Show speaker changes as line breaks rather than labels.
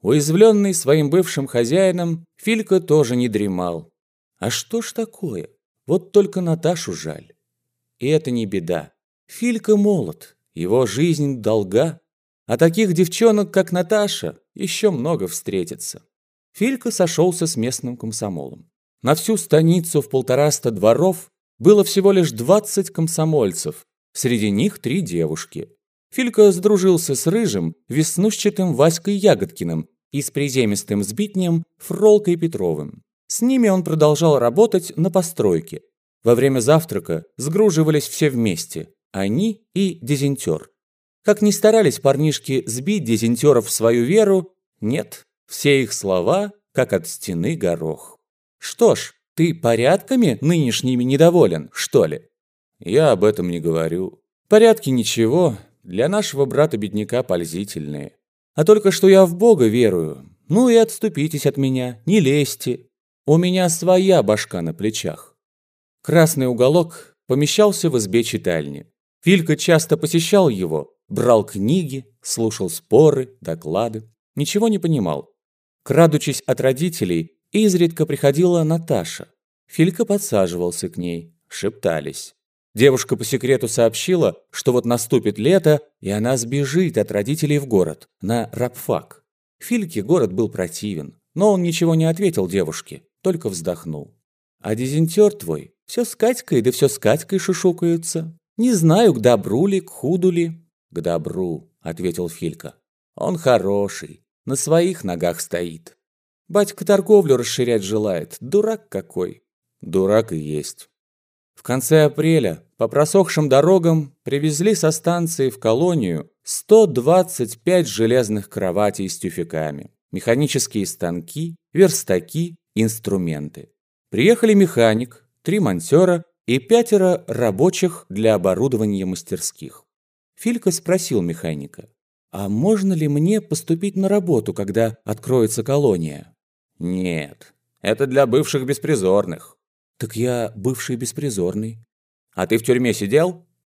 Уязвленный своим бывшим хозяином, Филька тоже не дремал. А что ж такое? Вот только Наташу жаль. И это не беда. Филька молод, его жизнь долга, а таких девчонок, как Наташа, еще много встретится. Филька сошелся с местным комсомолом. На всю станицу в полтораста дворов было всего лишь двадцать комсомольцев, среди них три девушки. Филька сдружился с рыжим, веснушчатым Васькой Ягодкиным и с приземистым сбитнем Фролкой Петровым. С ними он продолжал работать на постройке. Во время завтрака сгруживались все вместе, они и дизентер. Как ни старались парнишки сбить дизентеров в свою веру, нет, все их слова, как от стены горох. Что ж, ты порядками нынешними недоволен, что ли? Я об этом не говорю. Порядки ничего, для нашего брата-бедняка пользительные. А только что я в Бога верую. Ну и отступитесь от меня, не лезьте. У меня своя башка на плечах. Красный уголок помещался в избе читальни. Филька часто посещал его, брал книги, слушал споры, доклады. Ничего не понимал. Крадучись от родителей, изредка приходила Наташа. Филька подсаживался к ней, шептались. Девушка по секрету сообщила, что вот наступит лето, и она сбежит от родителей в город, на рабфак. Фильке город был противен, но он ничего не ответил девушке, только вздохнул. А дизентер твой все с Катькой, да все с Катькой шушукаются. Не знаю, к добру ли, к худу ли. К добру, ответил Филька. Он хороший, на своих ногах стоит. Батька торговлю расширять желает, дурак какой. Дурак и есть. В конце апреля по просохшим дорогам привезли со станции в колонию 125 железных кроватей с тюфяками, механические станки, верстаки, инструменты. Приехали механик, три монтера и пятеро рабочих для оборудования мастерских. Филька спросил механика, «А можно ли мне поступить на работу, когда откроется колония?» «Нет, это для бывших беспризорных». «Так я бывший беспризорный». «А ты в тюрьме сидел?»